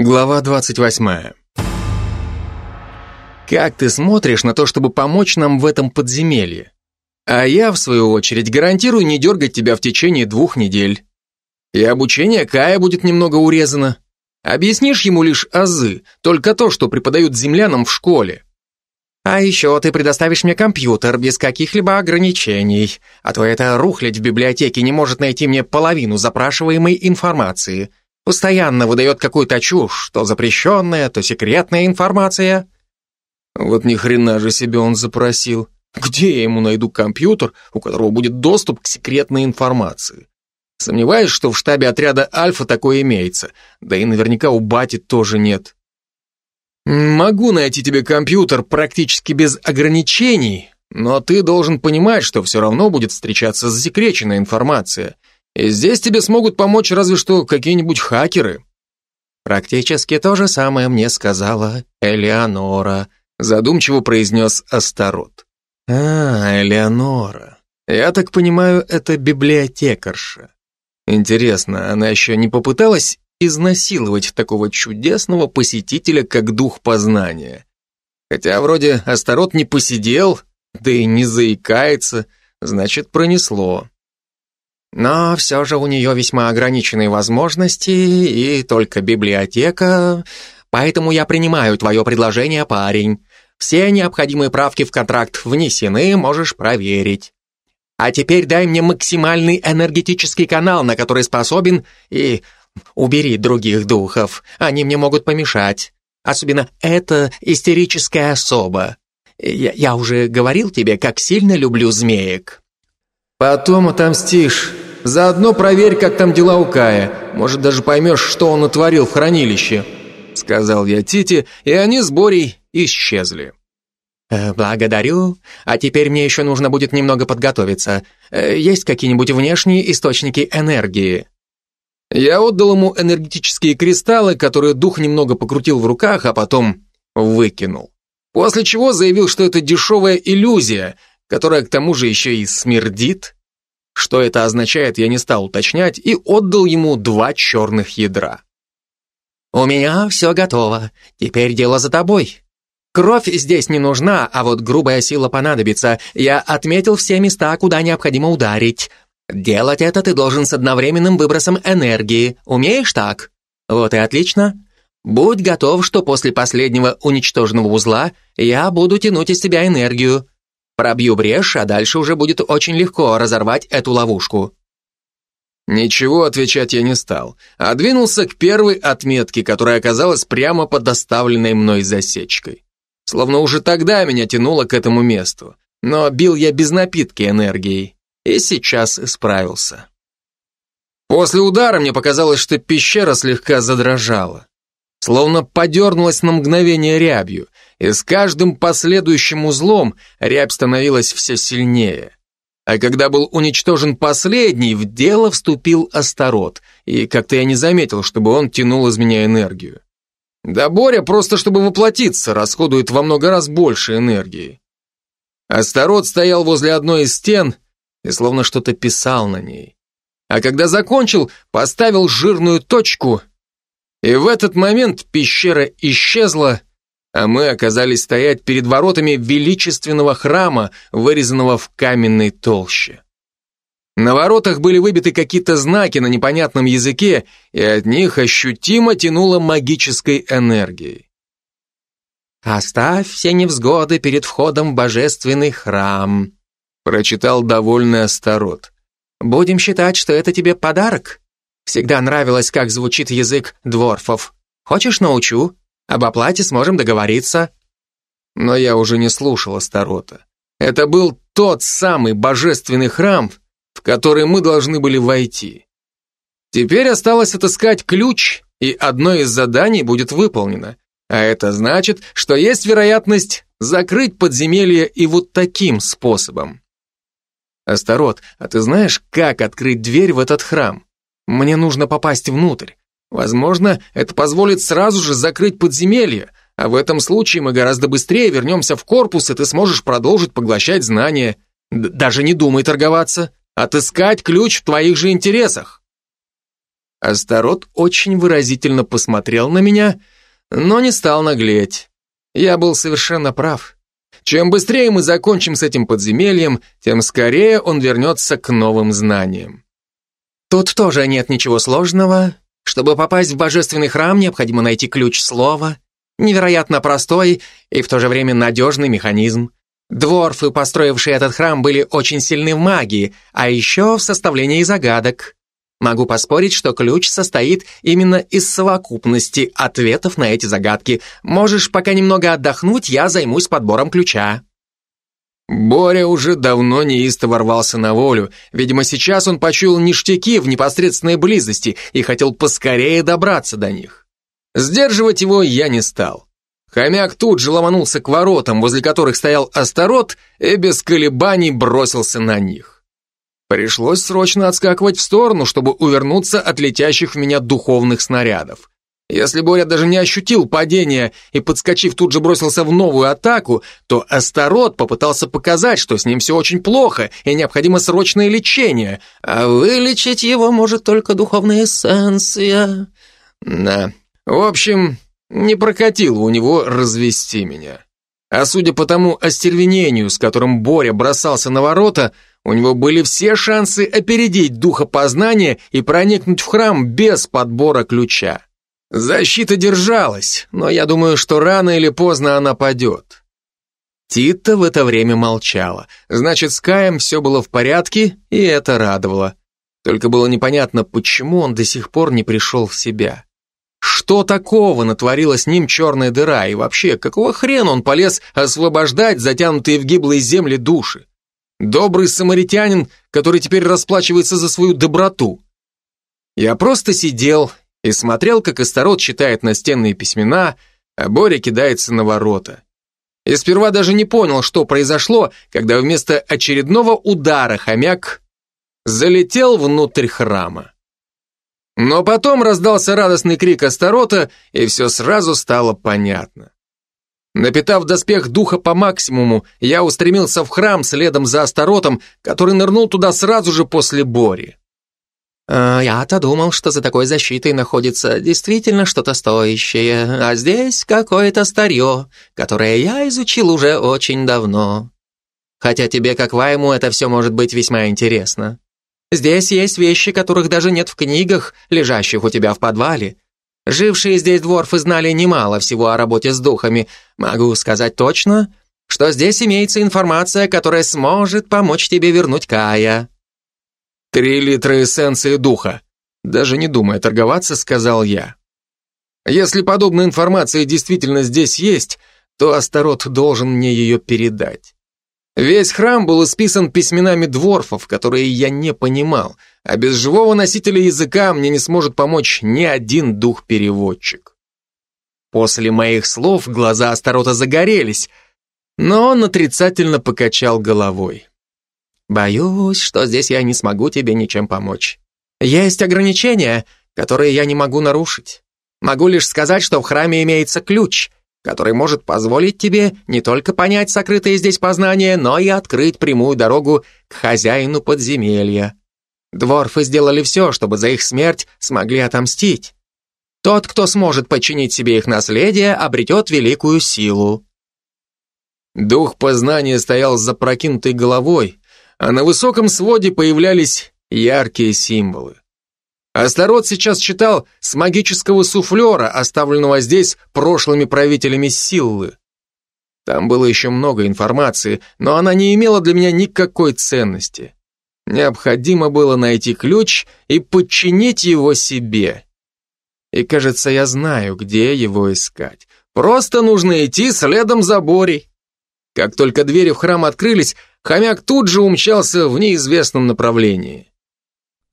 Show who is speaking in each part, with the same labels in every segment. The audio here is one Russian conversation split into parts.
Speaker 1: Глава 28. Как ты смотришь на то, чтобы помочь нам в этом подземелье? А я, в свою очередь, гарантирую не дергать тебя в течение двух недель. И обучение Кая будет немного урезано. Объяснишь ему лишь азы, только то, что преподают землянам в школе. А еще ты предоставишь мне компьютер без каких-либо ограничений, а то эта рухлядь в библиотеке не может найти мне половину запрашиваемой информации. Постоянно выдает какую-то чушь, то запрещенная, то секретная информация. Вот ни хрена же себе он запросил. Где я ему найду компьютер, у которого будет доступ к секретной информации? Сомневаюсь, что в штабе отряда Альфа такое имеется, да и наверняка у Бати тоже нет. Могу найти тебе компьютер практически без ограничений, но ты должен понимать, что все равно будет встречаться засекреченная информация — и здесь тебе смогут помочь разве что какие-нибудь хакеры. Практически то же самое мне сказала Элеонора, задумчиво произнес Астарот. А, Элеонора. Я так понимаю, это библиотекарша. Интересно, она еще не попыталась изнасиловать такого чудесного посетителя, как дух познания? Хотя вроде Астарот не посидел, да и не заикается, значит, пронесло. Но все же у нее весьма ограниченные возможности и только библиотека, поэтому я принимаю твое предложение, парень. Все необходимые правки в контракт внесены, можешь проверить. А теперь дай мне максимальный энергетический канал, на который способен, и убери других духов, они мне могут помешать. Особенно эта истерическая особа. Я, я уже говорил тебе, как сильно люблю змеек.
Speaker 2: Потом отомстишь. Заодно проверь, как там дела у Кая. Может, даже поймешь, что он натворил в хранилище», — сказал я Тите, и они с Борей исчезли.
Speaker 1: «Э, «Благодарю. А теперь мне еще нужно будет немного подготовиться. Э, есть какие-нибудь внешние источники энергии?»
Speaker 2: Я отдал ему энергетические кристаллы, которые дух немного покрутил в руках, а потом выкинул. После чего заявил, что это дешевая иллюзия, которая к тому же еще и смердит. Что это означает, я не стал уточнять и отдал ему два черных ядра.
Speaker 1: «У меня все готово. Теперь дело за тобой. Кровь здесь не нужна, а вот грубая сила понадобится. Я отметил все места, куда необходимо ударить. Делать это ты должен с одновременным выбросом энергии. Умеешь так? Вот и отлично. Будь готов, что после последнего уничтоженного узла я буду тянуть из тебя энергию. Пробью брешь, а дальше уже будет очень легко разорвать эту ловушку.
Speaker 2: Ничего отвечать я не стал, а двинулся к первой отметке, которая оказалась прямо под доставленной мной засечкой. Словно уже тогда меня тянуло к этому месту, но бил я без напитки энергией, и сейчас исправился. После удара мне показалось, что пещера слегка задрожала, словно подернулась на мгновение рябью, и с каждым последующим узлом рябь становилась все сильнее. А когда был уничтожен последний, в дело вступил Астарот, и как-то я не заметил, чтобы он тянул из меня энергию. Да Боря просто чтобы воплотиться, расходует во много раз больше энергии. Астарот стоял возле одной из стен и словно что-то писал на ней. А когда закончил, поставил жирную точку, и в этот момент пещера исчезла, а мы оказались стоять перед воротами величественного храма, вырезанного в каменной толще. На воротах были выбиты какие-то знаки на непонятном языке, и от них ощутимо тянуло магической энергией.
Speaker 1: «Оставь все невзгоды перед входом в божественный храм», прочитал довольный Астарот. «Будем считать, что это тебе подарок. Всегда нравилось, как звучит язык дворфов. Хочешь, научу?» Об оплате сможем договориться».
Speaker 2: Но я уже не слушал Астарота. Это был тот самый божественный храм, в который мы должны были войти. Теперь осталось отыскать ключ, и одно из заданий будет выполнено. А это значит, что есть вероятность закрыть подземелье и вот таким способом. Астарот, а ты знаешь, как открыть дверь в этот храм? Мне нужно попасть внутрь. Возможно, это позволит сразу же закрыть подземелье, а в этом случае мы гораздо быстрее вернемся в корпус, и ты сможешь продолжить поглощать знания. Д даже не думай торговаться. Отыскать ключ в твоих же интересах.
Speaker 1: Астарот очень выразительно посмотрел на меня, но не стал наглеть. Я был совершенно прав. Чем быстрее мы закончим с этим подземельем, тем скорее он вернется к новым знаниям. Тут тоже нет ничего сложного. Чтобы попасть в божественный храм, необходимо найти ключ слова. Невероятно простой и в то же время надежный механизм. Дворфы, построившие этот храм, были очень сильны в магии, а еще в составлении загадок. Могу поспорить, что ключ состоит именно из совокупности ответов на эти загадки. Можешь пока немного отдохнуть, я займусь подбором ключа. Боря уже давно неистово рвался на волю. Видимо, сейчас он почуял ништяки в непосредственной близости и хотел поскорее добраться до них. Сдерживать его я не стал. Хомяк тут же ломанулся к воротам, возле которых стоял Астарот, и без колебаний бросился на них. Пришлось срочно отскакивать в сторону, чтобы увернуться от летящих в меня духовных снарядов. Если Боря даже не ощутил падения и, подскочив, тут же бросился в новую атаку, то Астарот попытался показать, что с ним все очень плохо и необходимо срочное лечение, а вылечить его может только духовная эссенция. Да, в общем, не прокатило у него развести меня. А судя по тому остервенению, с которым Боря бросался на ворота, у него были все шансы опередить духа познания и проникнуть в храм без подбора ключа. Защита держалась, но я думаю, что рано или поздно она падет. Тита в это время молчала. Значит, с Каем все было в порядке, и это радовало. Только было непонятно, почему он до сих пор не пришел в себя. Что такого натворила с ним черная дыра, и вообще, какого хрена он полез освобождать затянутые в гиблые земли души? Добрый самаритянин, который теперь расплачивается за свою доброту. Я просто сидел и смотрел, как Истарот читает настенные письмена, а Боря кидается на ворота. И сперва даже не понял, что произошло, когда вместо очередного удара хомяк залетел внутрь храма. Но потом раздался радостный крик Астарота, и все сразу стало понятно. Напитав доспех духа по максимуму, я устремился в храм следом за Астаротом, который нырнул туда сразу же после Бори. «Э, «Я-то думал, что за такой защитой находится действительно что-то стоящее, а здесь какое-то старье, которое я изучил уже очень давно. Хотя тебе, как Вайму, это все может быть весьма интересно. Здесь есть вещи, которых даже нет в книгах, лежащих у тебя в подвале. Жившие здесь дворфы знали немало всего о работе с духами. Могу сказать точно, что здесь имеется информация, которая сможет помочь тебе вернуть Кая». «Три литра эссенции духа», даже не думая торговаться, сказал я. Если подобная информация действительно здесь есть, то Астарот должен мне ее передать. Весь храм был исписан письменами дворфов, которые я не понимал, а без живого носителя языка мне не сможет помочь ни один дух-переводчик. После моих слов глаза Астарота загорелись, но он отрицательно покачал головой. Боюсь, что здесь я не смогу тебе ничем помочь. Есть ограничения, которые я не могу нарушить. Могу лишь сказать, что в храме имеется ключ, который может позволить тебе не только понять сокрытые здесь познания, но и открыть прямую дорогу к хозяину подземелья. Дворфы сделали все, чтобы за их смерть смогли отомстить. Тот, кто сможет подчинить себе их наследие, обретет великую силу. Дух познания стоял с запрокинутой головой, а на высоком своде появлялись яркие символы. Астарот сейчас читал с магического суфлера, оставленного здесь прошлыми правителями Силлы. Там было еще много информации, но она не имела для меня никакой ценности. Необходимо было найти ключ и подчинить его себе. И кажется, я знаю, где его искать. Просто нужно идти следом за Борей. Как только двери в храм открылись, хомяк тут же умчался в неизвестном направлении.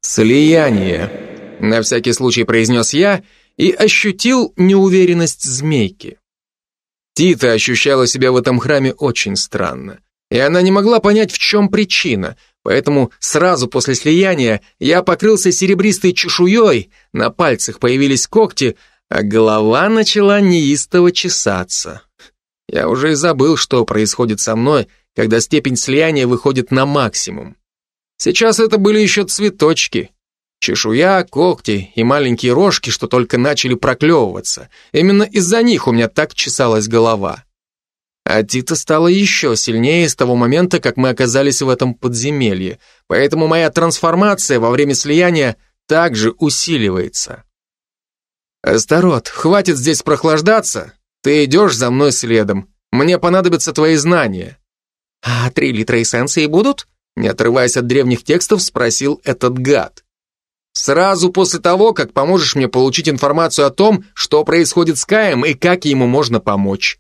Speaker 1: «Слияние», — на всякий случай произнес я и ощутил неуверенность змейки. Тита ощущала себя в этом храме очень странно, и она не могла понять, в чем причина, поэтому сразу после слияния я покрылся серебристой чешуей, на пальцах появились когти, а голова начала неистово чесаться. Я уже и забыл, что происходит со мной, когда степень слияния выходит на максимум. Сейчас это были еще цветочки. Чешуя, когти и маленькие рожки, что только начали проклевываться. Именно из-за них у меня так чесалась голова. А Тита стала еще сильнее с того момента, как мы оказались в этом подземелье, поэтому моя трансформация во время слияния также усиливается. «Астарот, хватит здесь прохлаждаться, ты идешь за мной следом, мне понадобятся твои знания». «А три литра эссенции будут?» Не отрываясь от древних текстов, спросил этот гад. «Сразу после того, как поможешь мне получить информацию о том, что происходит с Каем и как ему можно помочь».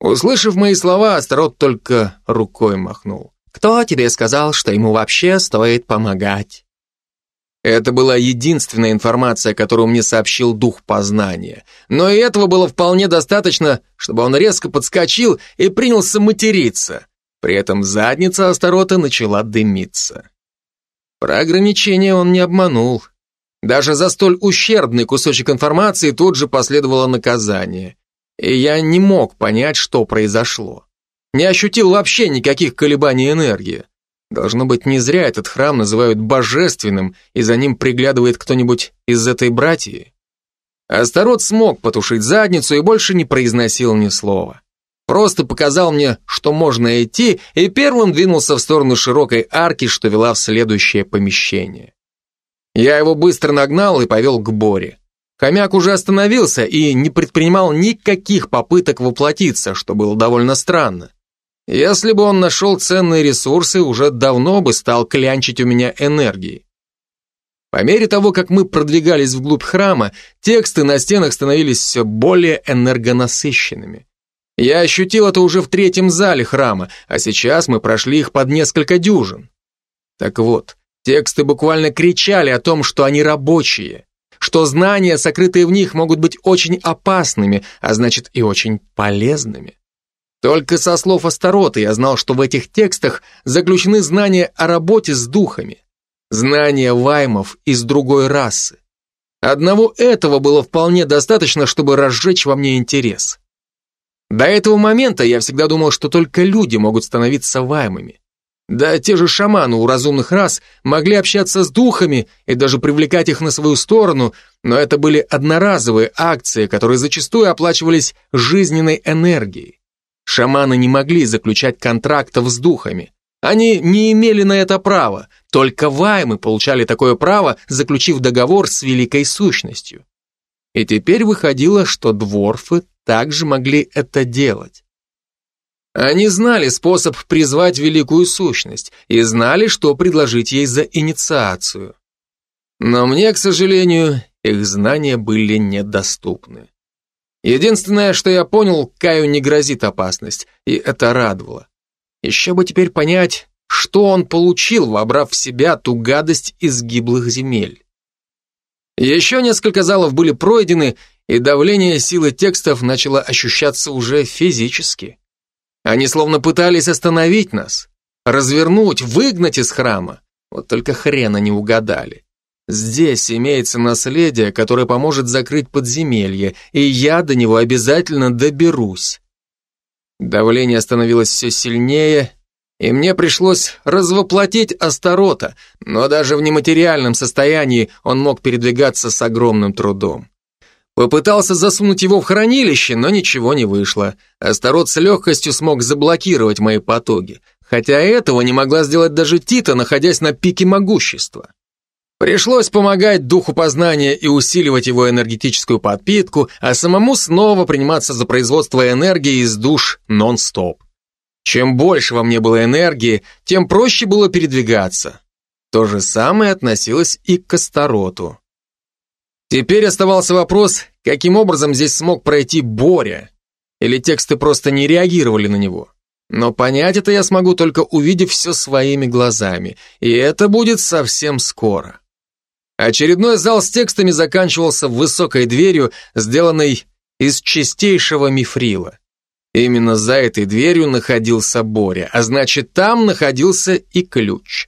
Speaker 1: Услышав мои слова, Астарот только рукой махнул. «Кто тебе сказал, что ему вообще стоит помогать?» Это была единственная информация, которую мне сообщил дух познания. Но и этого было вполне достаточно, чтобы он резко подскочил и принялся материться. При этом задница Астарота начала дымиться. Про ограничения он не обманул. Даже за столь ущербный кусочек информации тут же последовало наказание и я не мог понять, что произошло. Не ощутил вообще никаких колебаний энергии. Должно быть, не зря этот храм называют божественным, и за ним приглядывает кто-нибудь из этой братьи. Астарот смог потушить задницу и больше не произносил ни слова. Просто показал мне, что можно идти, и первым двинулся в сторону широкой арки, что вела в следующее помещение. Я его быстро нагнал и повел к Боре. Хомяк уже остановился и не предпринимал никаких попыток воплотиться, что было довольно странно. Если бы он нашел ценные ресурсы, уже давно бы стал клянчить у меня энергией. По мере того, как мы продвигались вглубь храма, тексты на стенах становились все более энергонасыщенными. Я ощутил это уже в третьем зале храма, а сейчас мы прошли их под несколько дюжин. Так вот, тексты буквально кричали о том, что они рабочие что знания, сокрытые в них, могут быть очень опасными, а значит и очень полезными. Только со слов Астарота я знал, что в этих текстах заключены знания о работе с духами, знания ваймов из другой расы. Одного этого было вполне достаточно, чтобы разжечь во мне интерес. До этого момента я всегда думал, что только люди могут становиться ваймами. Да те же шаманы у разумных рас могли общаться с духами и даже привлекать их на свою сторону, но это были одноразовые акции, которые зачастую оплачивались жизненной энергией. Шаманы не могли заключать контрактов с духами. Они не имели на это права, только ваймы получали такое право, заключив договор с великой сущностью. И теперь выходило, что дворфы также могли это делать. Они знали способ призвать великую сущность и знали, что предложить ей за инициацию. Но мне, к сожалению, их знания были недоступны. Единственное, что я понял, Каю не грозит опасность, и это радовало. Еще бы теперь понять, что он получил, вобрав в себя ту гадость из гиблых земель. Еще несколько залов были пройдены, и давление силы текстов начало ощущаться уже физически. Они словно пытались остановить нас, развернуть, выгнать из храма. Вот только хрена не угадали. Здесь имеется наследие, которое поможет закрыть подземелье, и я до него обязательно доберусь. Давление становилось все сильнее, и мне пришлось развоплотить Астарота, но даже в нематериальном состоянии он мог передвигаться с огромным трудом. Попытался засунуть его в хранилище, но ничего не вышло. Астарот с легкостью смог заблокировать мои потоки, хотя этого не могла сделать даже Тита, находясь на пике могущества. Пришлось помогать духу познания и усиливать его энергетическую подпитку, а самому снова приниматься за производство энергии из душ нон-стоп. Чем больше во мне было энергии, тем проще было передвигаться. То же самое относилось и к Астароту. Теперь оставался вопрос, каким образом здесь смог пройти Боря? Или тексты просто не реагировали на него? Но понять это я смогу только увидев все своими глазами, и это будет совсем скоро. Очередной зал с текстами заканчивался высокой дверью, сделанной из чистейшего мифрила. Именно за этой дверью находился Боря, а значит, там находился и ключ.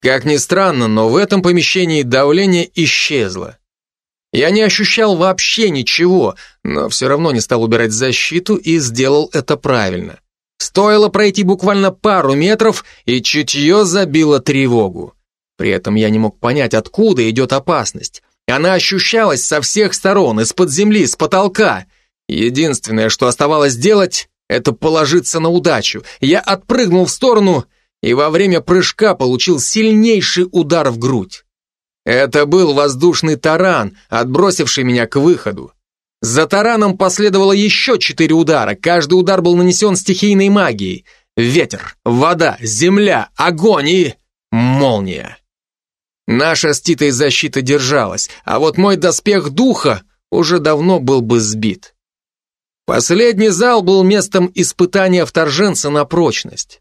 Speaker 1: Как ни странно, но в этом помещении давление исчезло. Я не ощущал вообще ничего, но все равно не стал убирать защиту и сделал это правильно. Стоило пройти буквально пару метров, и чутье забило тревогу. При этом я не мог понять, откуда идет опасность. Она ощущалась со всех сторон, из-под земли, с потолка. Единственное, что оставалось делать, это положиться на удачу. Я отпрыгнул в сторону и во время прыжка получил сильнейший удар в грудь. Это был воздушный таран, отбросивший меня к выходу. За тараном последовало еще четыре удара. Каждый удар был нанесен стихийной магией. Ветер, вода, земля, огонь и... молния. Наша с Титой защита держалась, а вот мой доспех духа уже давно был бы сбит. Последний зал был местом испытания вторженца на прочность.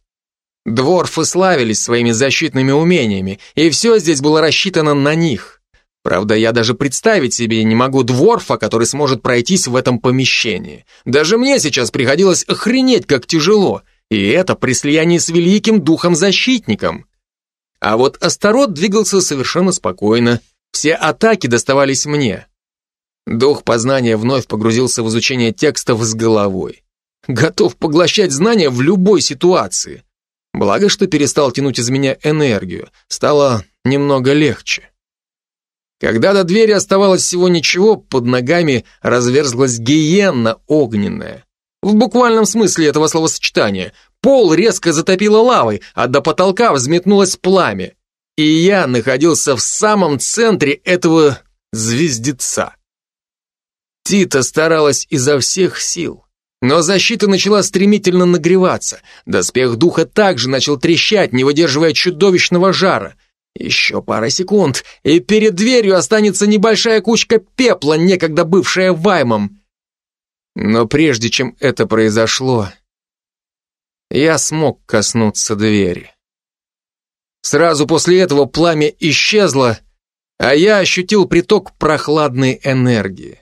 Speaker 1: Дворфы славились своими защитными умениями, и все здесь было рассчитано на них. Правда, я даже представить себе не могу дворфа, который сможет пройтись в этом помещении. Даже мне сейчас приходилось охренеть, как тяжело, и это при слиянии с великим духом-защитником. А вот Астарот двигался совершенно спокойно, все атаки доставались мне. Дух познания вновь погрузился в изучение текстов с головой. Готов поглощать знания в любой ситуации. Благо, что перестал тянуть из меня энергию, стало немного легче. Когда до двери оставалось всего ничего, под ногами разверзлась гиенна огненная. В буквальном смысле этого словосочетания. Пол резко затопило лавой, а до потолка взметнулось пламя. И я находился в самом центре этого звездеца. Тита старалась изо всех сил. Но защита начала стремительно нагреваться. Доспех духа также начал трещать, не выдерживая чудовищного жара. Еще пара секунд, и перед дверью останется небольшая кучка пепла, некогда бывшая ваймом. Но прежде чем это произошло, я смог коснуться двери. Сразу после этого пламя исчезло, а я ощутил приток прохладной энергии.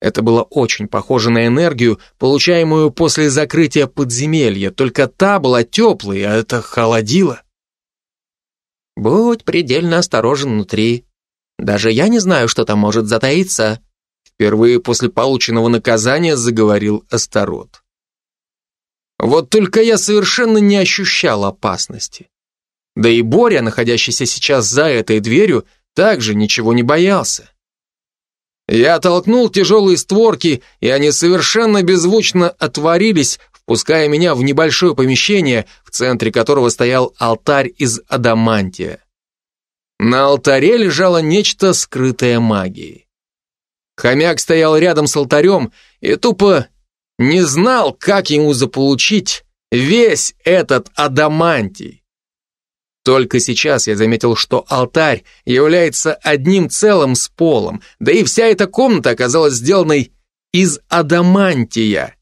Speaker 1: Это было очень похоже на энергию, получаемую после закрытия подземелья, только та была теплой, а это холодило. «Будь предельно осторожен внутри. Даже я не знаю, что там может затаиться», впервые после полученного наказания заговорил Астарот. Вот только я совершенно не ощущал опасности. Да и Боря, находящийся сейчас за этой дверью, также ничего не боялся. Я толкнул тяжелые створки, и они совершенно беззвучно отворились, впуская меня в небольшое помещение, в центре которого стоял алтарь из адамантия. На алтаре лежало нечто скрытое магией. Хомяк стоял рядом с алтарем и тупо не знал, как ему заполучить весь этот адамантий. Только сейчас я заметил, что алтарь является одним целым с полом, да и вся эта комната оказалась сделанной из адамантия.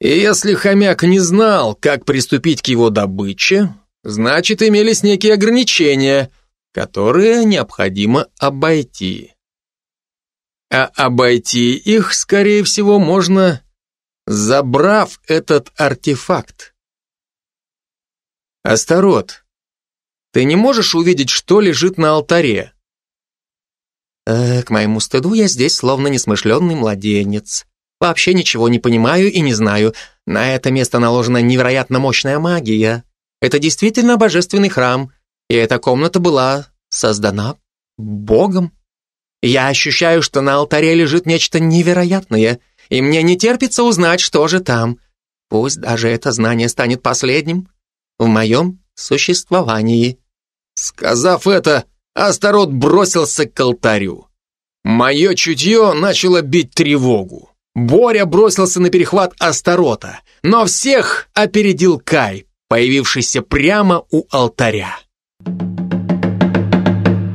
Speaker 1: И если хомяк не знал, как приступить к его добыче, значит, имелись некие ограничения, которые необходимо обойти. А обойти их, скорее всего, можно, забрав этот артефакт. Астарот, ты не можешь увидеть, что лежит на алтаре?» э, «К моему стыду я здесь словно несмышленный младенец. Вообще ничего не понимаю и не знаю. На это место наложена невероятно мощная магия. Это действительно божественный храм, и эта комната была создана Богом. Я ощущаю, что на алтаре лежит нечто невероятное, и мне не терпится узнать, что же там. Пусть даже это знание станет последним в моем существовании. Сказав это, Астарот бросился к алтарю. Мое чутье начало бить тревогу. Боря бросился на перехват Астарота, но всех опередил Кай, появившийся прямо у алтаря.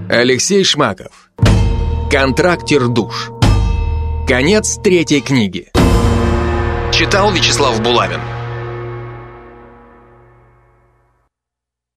Speaker 1: Алексей Шмаков. Контрактер душ. Конец третьей книги. Читал Вячеслав Булавин.